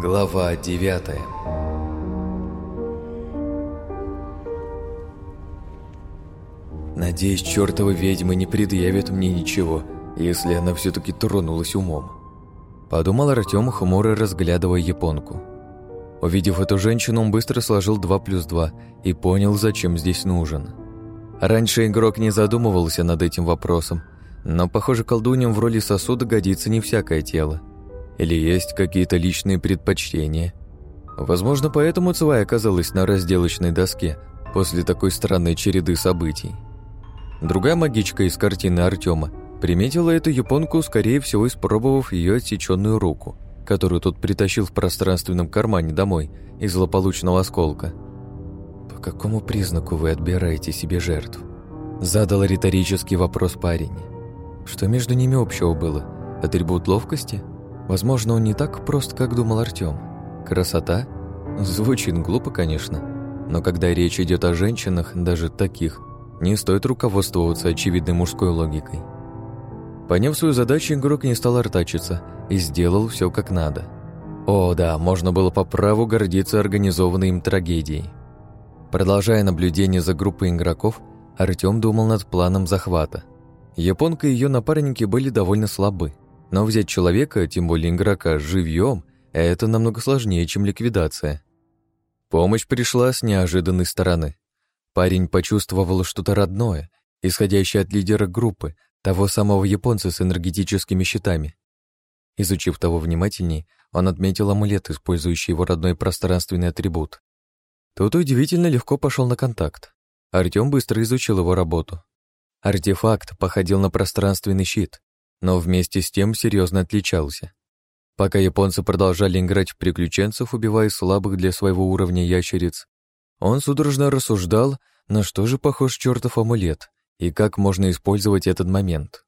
Глава девятая Надеюсь, чертова ведьма не предъявит мне ничего, если она все-таки тронулась умом. Подумал Артем, хмуро разглядывая японку. Увидев эту женщину, он быстро сложил 2 плюс 2 и понял, зачем здесь нужен. Раньше игрок не задумывался над этим вопросом, но, похоже, колдуньям в роли сосуда годится не всякое тело. Или есть какие-то личные предпочтения. Возможно, поэтому Цвай оказалась на разделочной доске после такой странной череды событий. Другая магичка из картины Артема приметила эту японку, скорее всего, испробовав ее отсеченную руку, которую тот притащил в пространственном кармане домой из злополучного осколка. «По какому признаку вы отбираете себе жертв?» Задал риторический вопрос парень. Что между ними общего было? Атрибут ловкости? Возможно, он не так прост, как думал Артём. Красота? Звучит глупо, конечно. Но когда речь идет о женщинах, даже таких, не стоит руководствоваться очевидной мужской логикой. Поняв свою задачу, игрок не стал артачиться и сделал все как надо. О, да, можно было по праву гордиться организованной им трагедией. Продолжая наблюдение за группой игроков, Артём думал над планом захвата. Японка и ее напарники были довольно слабы, но взять человека, тем более игрока, живьем – это намного сложнее, чем ликвидация. Помощь пришла с неожиданной стороны. Парень почувствовал что-то родное, исходящее от лидера группы, того самого японца с энергетическими щитами. Изучив того внимательней, он отметил амулет, использующий его родной пространственный атрибут. Тот удивительно легко пошел на контакт. Артем быстро изучил его работу. Артефакт походил на пространственный щит, но вместе с тем серьезно отличался. Пока японцы продолжали играть в приключенцев, убивая слабых для своего уровня ящериц, он судорожно рассуждал, на что же похож чертов амулет и как можно использовать этот момент.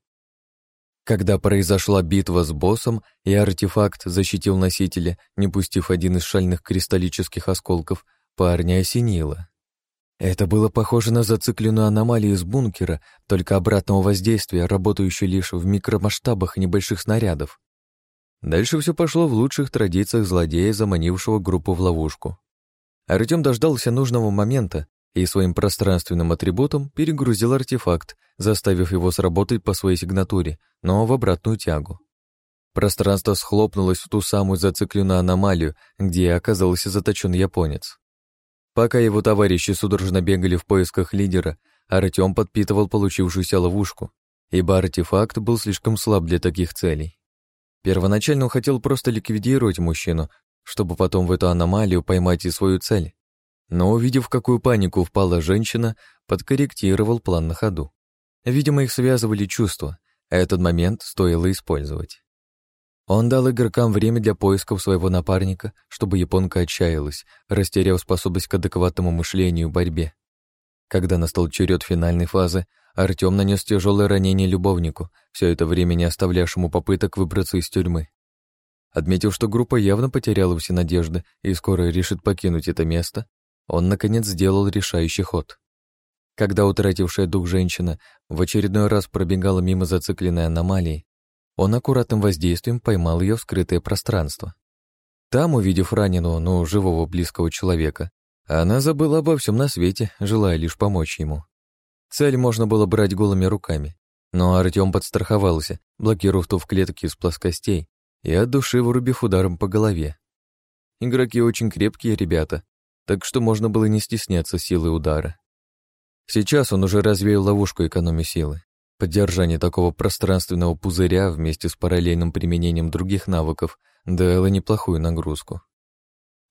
Когда произошла битва с боссом, и артефакт защитил носителя, не пустив один из шальных кристаллических осколков, парня осенило. Это было похоже на зацикленную аномалию из бункера, только обратного воздействия, работающую лишь в микромасштабах небольших снарядов. Дальше все пошло в лучших традициях злодея, заманившего группу в ловушку. Артем дождался нужного момента и своим пространственным атрибутом перегрузил артефакт, заставив его сработать по своей сигнатуре, но в обратную тягу. Пространство схлопнулось в ту самую зацикленную аномалию, где оказался заточен японец. Пока его товарищи судорожно бегали в поисках лидера, Артем подпитывал получившуюся ловушку, ибо артефакт был слишком слаб для таких целей. Первоначально он хотел просто ликвидировать мужчину, чтобы потом в эту аномалию поймать и свою цель. Но увидев, в какую панику впала женщина, подкорректировал план на ходу. Видимо, их связывали чувства, а этот момент стоило использовать. Он дал игрокам время для поисков своего напарника, чтобы японка отчаялась, растеряв способность к адекватному мышлению и борьбе. Когда настал черед финальной фазы, Артем нанес тяжелое ранение любовнику, все это время не оставлявшему попыток выбраться из тюрьмы. Отметив, что группа явно потеряла все надежды и скоро решит покинуть это место, он, наконец, сделал решающий ход. Когда утратившая дух женщина в очередной раз пробегала мимо зацикленной аномалии, он аккуратным воздействием поймал ее в скрытое пространство. Там, увидев раненого, но живого близкого человека, она забыла обо всем на свете, желая лишь помочь ему. Цель можно было брать голыми руками, но Артем подстраховался, блокировав ту в клетке из плоскостей и от души вырубив ударом по голове. Игроки очень крепкие ребята, так что можно было не стесняться силы удара. Сейчас он уже развеял ловушку экономии силы. Поддержание такого пространственного пузыря вместе с параллельным применением других навыков дало неплохую нагрузку.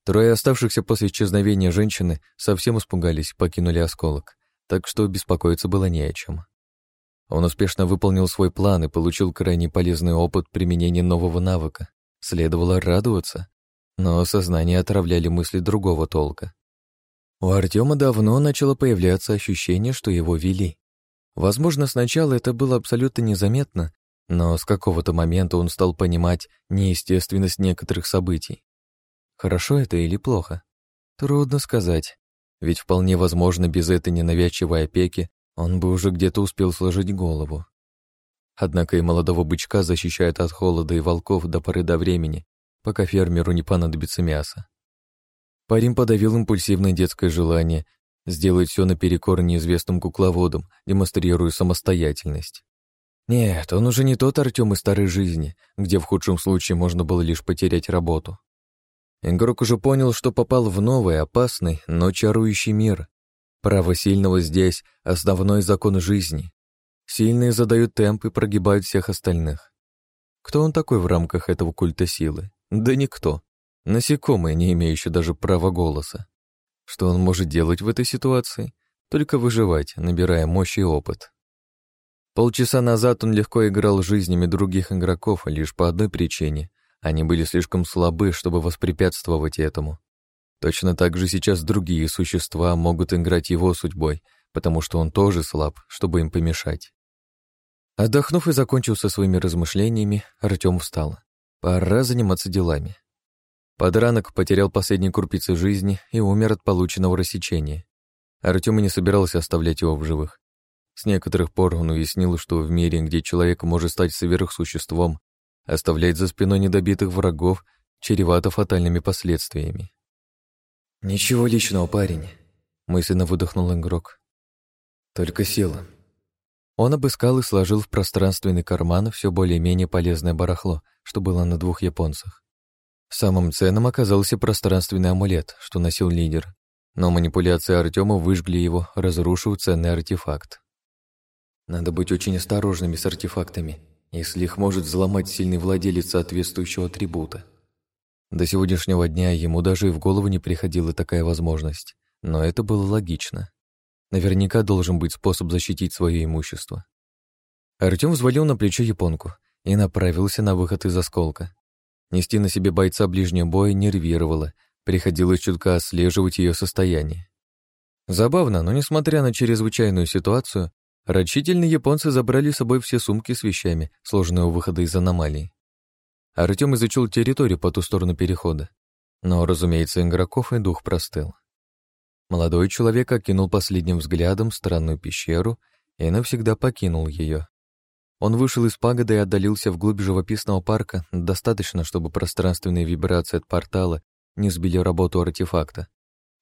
Трое оставшихся после исчезновения женщины совсем испугались покинули осколок, так что беспокоиться было не о чем. Он успешно выполнил свой план и получил крайне полезный опыт применения нового навыка. Следовало радоваться, но сознание отравляли мысли другого толка. У Артема давно начало появляться ощущение, что его вели. Возможно, сначала это было абсолютно незаметно, но с какого-то момента он стал понимать неестественность некоторых событий. Хорошо это или плохо? Трудно сказать, ведь вполне возможно, без этой ненавязчивой опеки он бы уже где-то успел сложить голову. Однако и молодого бычка защищают от холода и волков до поры до времени, пока фермеру не понадобится мясо. Парень подавил импульсивное детское желание сделать все наперекор неизвестным кукловодам, демонстрируя самостоятельность. Нет, он уже не тот Артем из старой жизни, где в худшем случае можно было лишь потерять работу. Игрок уже понял, что попал в новый, опасный, но чарующий мир. Право сильного здесь — основной закон жизни. Сильные задают темп и прогибают всех остальных. Кто он такой в рамках этого культа силы? Да никто. Насекомое, не имеющее даже права голоса. Что он может делать в этой ситуации? Только выживать, набирая мощь и опыт. Полчаса назад он легко играл жизнями других игроков лишь по одной причине. Они были слишком слабы, чтобы воспрепятствовать этому. Точно так же сейчас другие существа могут играть его судьбой, потому что он тоже слаб, чтобы им помешать. Отдохнув и закончив со своими размышлениями, Артем встал. Пора заниматься делами. Подранок потерял последние крупицы жизни и умер от полученного рассечения. Артем и не собирался оставлять его в живых. С некоторых пор он уяснил, что в мире, где человек может стать сверхсуществом, оставлять за спиной недобитых врагов чревато фатальными последствиями. «Ничего личного, парень», — мысленно выдохнул игрок. «Только сила». Он обыскал и сложил в пространственный карман все более-менее полезное барахло, что было на двух японцах. Самым ценным оказался пространственный амулет, что носил лидер, но манипуляции Артема выжгли его, разрушив ценный артефакт. Надо быть очень осторожными с артефактами, если их может взломать сильный владелец соответствующего атрибута. До сегодняшнего дня ему даже и в голову не приходила такая возможность, но это было логично. Наверняка должен быть способ защитить свое имущество. Артем взвалил на плечо японку и направился на выход из осколка. Нести на себе бойца ближнего боя нервировало, приходилось чутка отслеживать ее состояние. Забавно, но несмотря на чрезвычайную ситуацию, Рачительные японцы забрали с собой все сумки с вещами, сложенные у выхода из аномалии. Артем изучил территорию по ту сторону перехода. Но, разумеется, игроков и дух простыл. Молодой человек окинул последним взглядом странную пещеру и навсегда покинул ее. Он вышел из пагоды и отдалился вглубь живописного парка достаточно, чтобы пространственные вибрации от портала не сбили работу артефакта.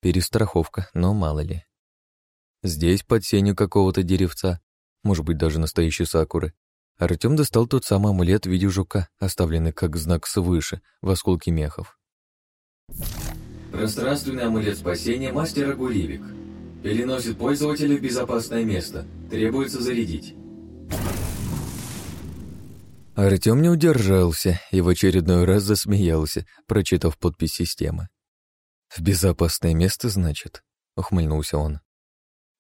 Перестраховка, но мало ли. Здесь, под сенью какого-то деревца, может быть, даже настоящей сакуры, Артем достал тот самый амулет в виде жука, оставленный как знак свыше в осколке мехов. Пространственный амулет спасения мастера Гуривик. Переносит пользователя в безопасное место. Требуется зарядить. Артем не удержался и в очередной раз засмеялся, прочитав подпись системы. «В безопасное место, значит?» — ухмыльнулся он.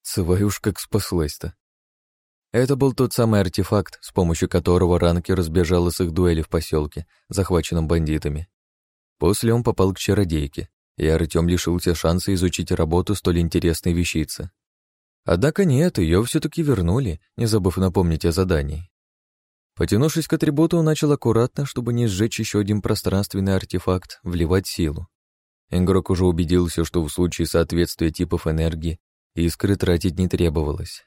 Свою уж как спаслась-то. Это был тот самый артефакт, с помощью которого Ранки разбежала с их дуэли в поселке, захваченном бандитами. После он попал к чародейке, и Артем лишился шанса изучить работу столь интересной вещицы. Однако нет, ее все таки вернули, не забыв напомнить о задании. Потянувшись к атрибуту, он начал аккуратно, чтобы не сжечь еще один пространственный артефакт, вливать силу. Игрок уже убедился, что в случае соответствия типов энергии Искры тратить не требовалось.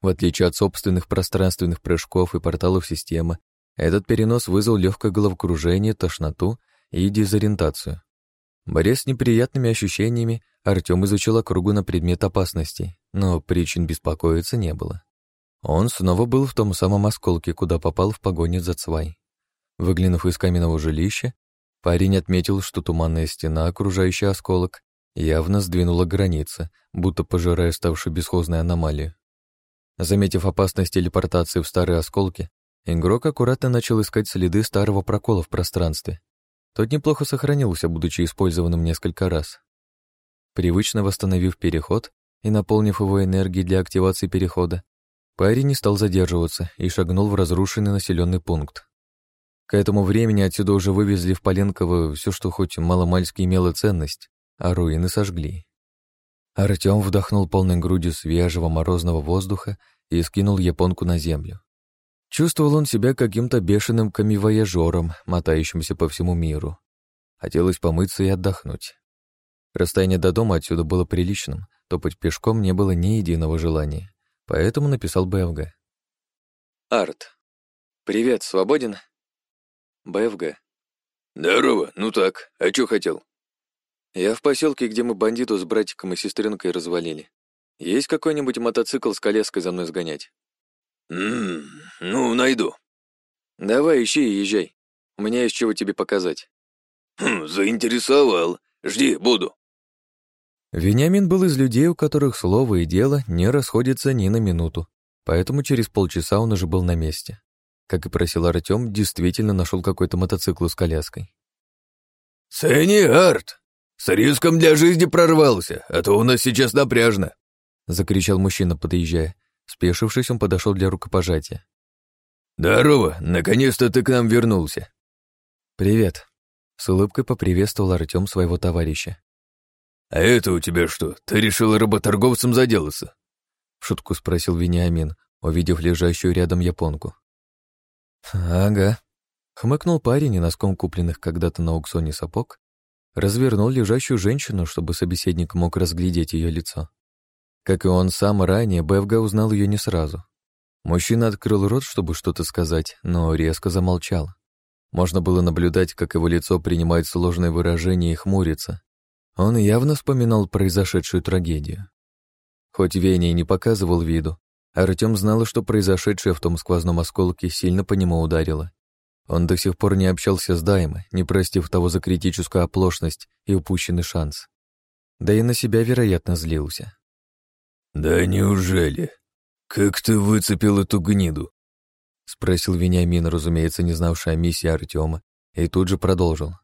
В отличие от собственных пространственных прыжков и порталов системы, этот перенос вызвал легкое головокружение, тошноту и дезориентацию. Борясь с неприятными ощущениями, Артем изучил округу на предмет опасности, но причин беспокоиться не было. Он снова был в том самом осколке, куда попал в погоне за Цвай. Выглянув из каменного жилища, парень отметил, что туманная стена, окружающая осколок, явно сдвинула границы, будто пожирая ставшую бесхозной аномалию. Заметив опасность телепортации в старые осколки, игрок аккуратно начал искать следы старого прокола в пространстве. Тот неплохо сохранился, будучи использованным несколько раз. Привычно восстановив переход и наполнив его энергией для активации перехода, парень не стал задерживаться и шагнул в разрушенный населенный пункт. К этому времени отсюда уже вывезли в Поленково все, что хоть маломальски имело ценность, а руины сожгли. Артем вдохнул полной грудью свежего морозного воздуха и скинул японку на землю. Чувствовал он себя каким-то бешеным камивояжером, мотающимся по всему миру. Хотелось помыться и отдохнуть. Расстояние до дома отсюда было приличным, топать пешком не было ни единого желания, поэтому написал БФГ. Арт. Привет, свободен? БФГ. «Здорово, ну так, а чё хотел?» «Я в поселке, где мы бандиту с братиком и сестренкой развалили. Есть какой-нибудь мотоцикл с коляской за мной сгонять?» «Ммм, ну, найду». «Давай, ищи и езжай. У меня есть чего тебе показать». «Хм, заинтересовал. Жди, буду». Вениамин был из людей, у которых слово и дело не расходятся ни на минуту, поэтому через полчаса он уже был на месте. Как и просил Артем, действительно нашел какой-то мотоцикл с коляской. «Цени, Арт! С риском для жизни прорвался, а то у нас сейчас напряжно!» — закричал мужчина, подъезжая. Спешившись, он подошел для рукопожатия. «Здорово! Наконец-то ты к нам вернулся!» «Привет!» — с улыбкой поприветствовал Артем своего товарища. «А это у тебя что, ты решил работорговцем заделаться?» В шутку спросил Вениамин, увидев лежащую рядом японку. «Ага», — хмыкнул парень и носком купленных когда-то на аукционе сапог развернул лежащую женщину, чтобы собеседник мог разглядеть ее лицо. Как и он сам ранее, Бевга узнал ее не сразу. Мужчина открыл рот, чтобы что-то сказать, но резко замолчал. Можно было наблюдать, как его лицо принимает сложное выражение и хмурится, он явно вспоминал произошедшую трагедию. Хоть Веня и не показывал виду, Артем знал, что произошедшее в том сквозном осколке сильно по нему ударило. Он до сих пор не общался с Даймой, не простив того за критическую оплошность и упущенный шанс. Да и на себя, вероятно, злился. «Да неужели? Как ты выцепил эту гниду?» — спросил Вениамин, разумеется, не знавший о миссии Артема, и тут же продолжил.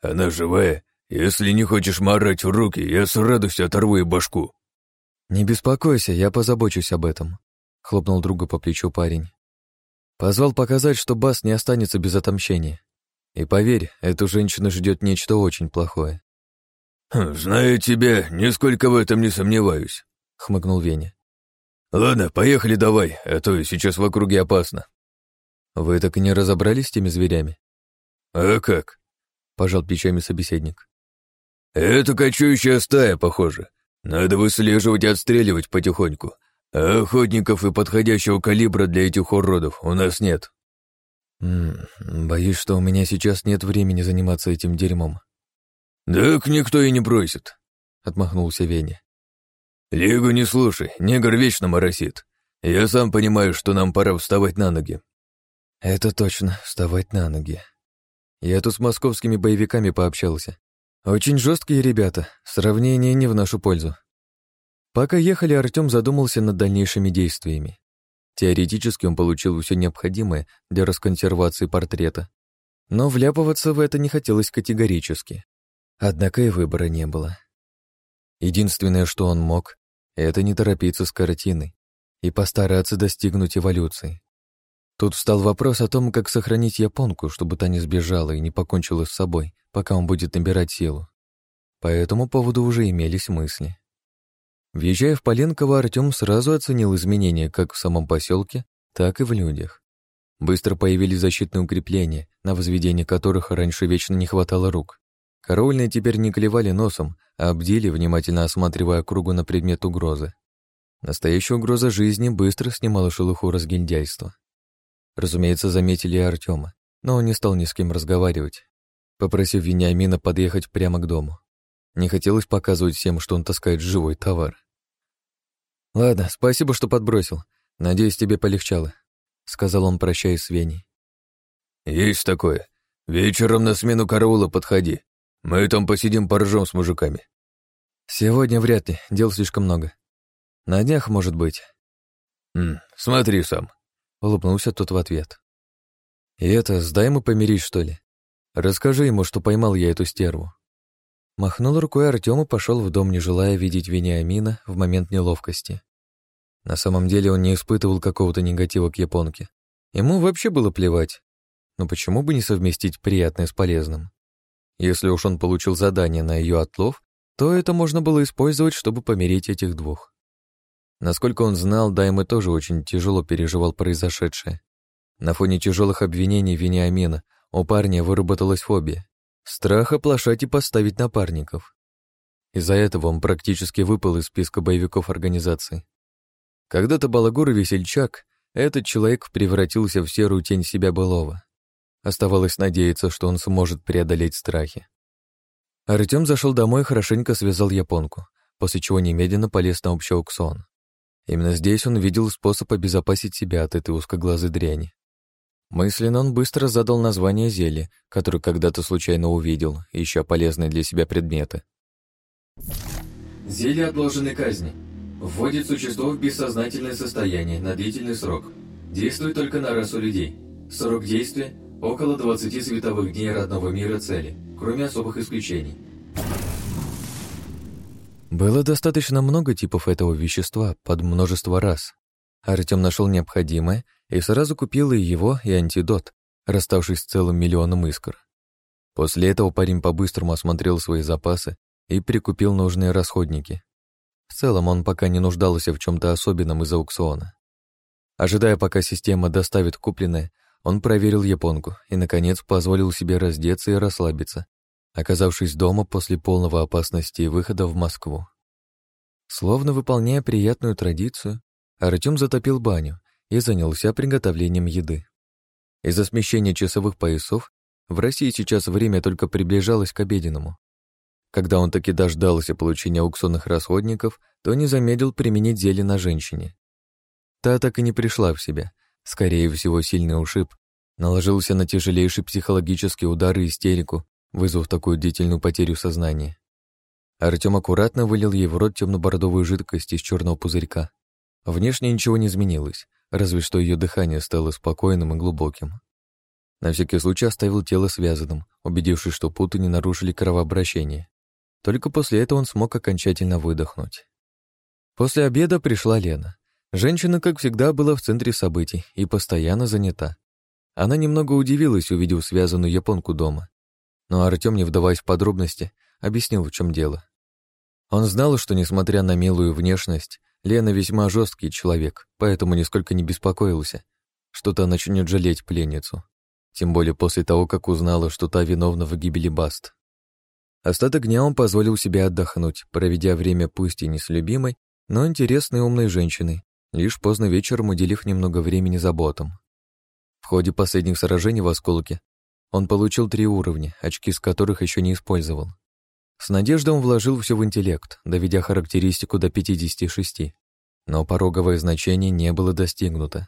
«Она живая если не хочешь морать в руки, я с радостью оторву ей башку». «Не беспокойся, я позабочусь об этом», — хлопнул друга по плечу парень. Позвал показать, что Бас не останется без отомщения. И поверь, эту женщину ждет нечто очень плохое. «Хм, «Зная тебя, нисколько в этом не сомневаюсь», — хмыкнул Веня. «Ладно, поехали давай, а то сейчас в округе опасно». «Вы так и не разобрались с теми зверями?» «А как?» — пожал плечами собеседник. «Это кочующая стая, похоже. Надо выслеживать и отстреливать потихоньку. А охотников и подходящего калибра для этих уродов у нас нет». М -м, «Боюсь, что у меня сейчас нет времени заниматься этим дерьмом». «Так никто и не просит», — отмахнулся Веня. «Лигу не слушай, негр вечно моросит. Я сам понимаю, что нам пора вставать на ноги». «Это точно, вставать на ноги. Я тут с московскими боевиками пообщался. Очень жесткие ребята, сравнение не в нашу пользу. Пока ехали, Артем задумался над дальнейшими действиями. Теоретически он получил все необходимое для расконсервации портрета, но вляпываться в это не хотелось категорически. Однако и выбора не было. Единственное, что он мог, это не торопиться с картиной и постараться достигнуть эволюции. Тут встал вопрос о том, как сохранить японку, чтобы та не сбежала и не покончила с собой, пока он будет набирать силу. По этому поводу уже имелись мысли. Въезжая в Поленково, Артем сразу оценил изменения как в самом поселке, так и в людях. Быстро появились защитные укрепления, на возведение которых раньше вечно не хватало рук. Караульные теперь не клевали носом, а обдили, внимательно осматривая кругу на предмет угрозы. Настоящая угроза жизни быстро снимала шелуху разгильдяйства. Разумеется, заметили и Артема, но он не стал ни с кем разговаривать, попросив Вениамина подъехать прямо к дому. Не хотелось показывать всем, что он таскает живой товар. «Ладно, спасибо, что подбросил. Надеюсь, тебе полегчало», — сказал он, прощаясь с Веней. «Есть такое. Вечером на смену караула подходи. Мы там посидим поржем с мужиками». «Сегодня вряд ли, дел слишком много. На днях, может быть». «М, «Смотри сам», — улыбнулся тот в ответ. «И это, сдай ему помирить, что ли? Расскажи ему, что поймал я эту стерву». Махнул рукой Артем и пошел в дом, не желая видеть Вениамина в момент неловкости. На самом деле он не испытывал какого-то негатива к японке. Ему вообще было плевать. Но почему бы не совместить приятное с полезным? Если уж он получил задание на ее отлов, то это можно было использовать, чтобы помирить этих двух. Насколько он знал, Даймы тоже очень тяжело переживал произошедшее. На фоне тяжелых обвинений Вениамина у парня выработалась фобия. Страх оплошать и поставить напарников. Из-за этого он практически выпал из списка боевиков организации. Когда-то балагур весельчак, этот человек превратился в серую тень себя былого. Оставалось надеяться, что он сможет преодолеть страхи. Артем зашел домой и хорошенько связал японку, после чего немедленно полез на общий аукцион. Именно здесь он видел способ обезопасить себя от этой узкоглазой дряни. Мысленно он быстро задал название зелья, которое когда-то случайно увидел, ища полезные для себя предметы. Зелье отложенной казни. Вводит существо в бессознательное состояние на длительный срок. Действует только на расу людей. Срок действия – около 20 световых дней родного мира цели, кроме особых исключений. Было достаточно много типов этого вещества под множество раз. Артем нашел необходимое и сразу купил и его, и антидот, расставшись с целым миллионом искр. После этого парень по-быстрому осмотрел свои запасы и прикупил нужные расходники. В целом он пока не нуждался в чем то особенном из аукциона. Ожидая, пока система доставит купленное, он проверил японку и, наконец, позволил себе раздеться и расслабиться, оказавшись дома после полного опасности и выхода в Москву. Словно выполняя приятную традицию, Артем затопил баню и занялся приготовлением еды. Из-за смещения часовых поясов в России сейчас время только приближалось к обеденному. Когда он таки дождался получения аукционных расходников, то не замедлил применить зелье на женщине. Та так и не пришла в себя. Скорее всего, сильный ушиб наложился на тяжелейший психологический удар и истерику, вызвав такую длительную потерю сознания. Артем аккуратно вылил ей в рот темно-бордовую жидкость из черного пузырька. Внешне ничего не изменилось, разве что ее дыхание стало спокойным и глубоким. На всякий случай оставил тело связанным, убедившись, что путы не нарушили кровообращение. Только после этого он смог окончательно выдохнуть. После обеда пришла Лена. Женщина, как всегда, была в центре событий и постоянно занята. Она немного удивилась, увидев связанную японку дома. Но Артем, не вдаваясь в подробности, объяснил, в чем дело. Он знал, что, несмотря на милую внешность, Лена весьма жесткий человек, поэтому нисколько не беспокоился, что та начнет жалеть пленницу. Тем более после того, как узнала, что та виновна в гибели Баст. Остаток дня он позволил себе отдохнуть, проведя время пусть и не с любимой, но интересной умной женщиной, лишь поздно вечером уделив немного времени заботам. В ходе последних сражений в осколке он получил три уровня, очки с которых еще не использовал. С надеждой он вложил все в интеллект, доведя характеристику до 56, но пороговое значение не было достигнуто.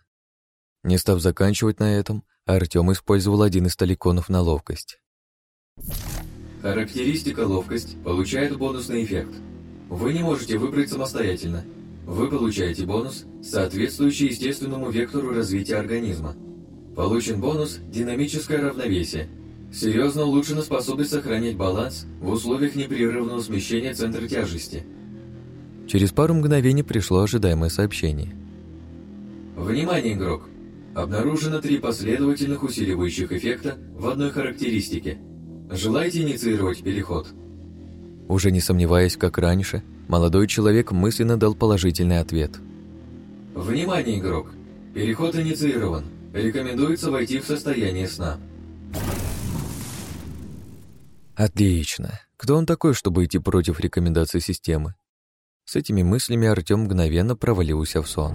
Не став заканчивать на этом, Артем использовал один из таликонов на ловкость. Характеристика ловкость получает бонусный эффект. Вы не можете выбрать самостоятельно. Вы получаете бонус, соответствующий естественному вектору развития организма. Получен бонус «Динамическое равновесие». Серьезно улучшена способность сохранять баланс в условиях непрерывного смещения центра тяжести. Через пару мгновений пришло ожидаемое сообщение. Внимание, игрок! Обнаружено три последовательных усиливающих эффекта в одной характеристике – Желаете инициировать переход? Уже не сомневаясь, как раньше, молодой человек мысленно дал положительный ответ. Внимание, игрок! Переход инициирован. Рекомендуется войти в состояние сна. Отлично. Кто он такой, чтобы идти против рекомендаций системы? С этими мыслями Артем мгновенно провалился в сон.